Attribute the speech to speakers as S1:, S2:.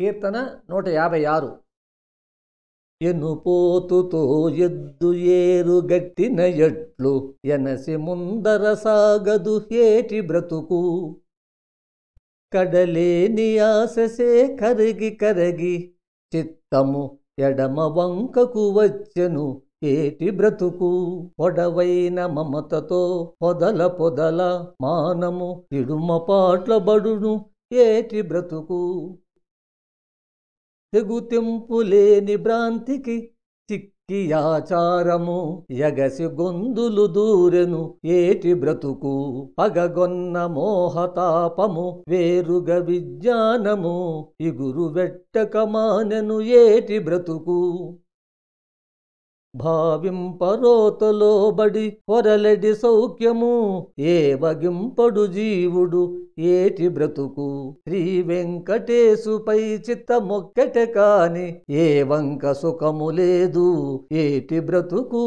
S1: కీర్తన నూట యాభై ఆరు ఎనుపోతుతో ఎద్దు ఏరు గట్టిన ఎట్లు ఎనసి ముందర సాగదు ఏటి బ్రతుకు. కడలేని ఆశసే కరిగి కరగి చిత్తము ఎడమ వంకకు వచ్చెను ఏటి బ్రతుకు. పొడవైన మమతతో పొదల పొదల మానము ఇడుమ పాట్ల బడును ఏటి బ్రతుకు. తెగుతింపులేని భ్రాంతికి చిక్కి ఆచారము ఎగసి గొందులు దూరెను ఏటి బ్రతుకు? పగగొన్న మోహతాపము వేరుగ విజ్ఞానము ఇగురు వెట్టక మానెను ఏటి బ్రతుకు? భావింపరోతలోబడి పొరలెడి సౌఖ్యము ఏ వగింపడు జీవుడు ఏటి బ్రతుకు? శ్రీ వెంకటేశుపై చిత్తమొక్కటె కాని ఏ వంక సుఖము లేదు ఏటి బ్రతుకు?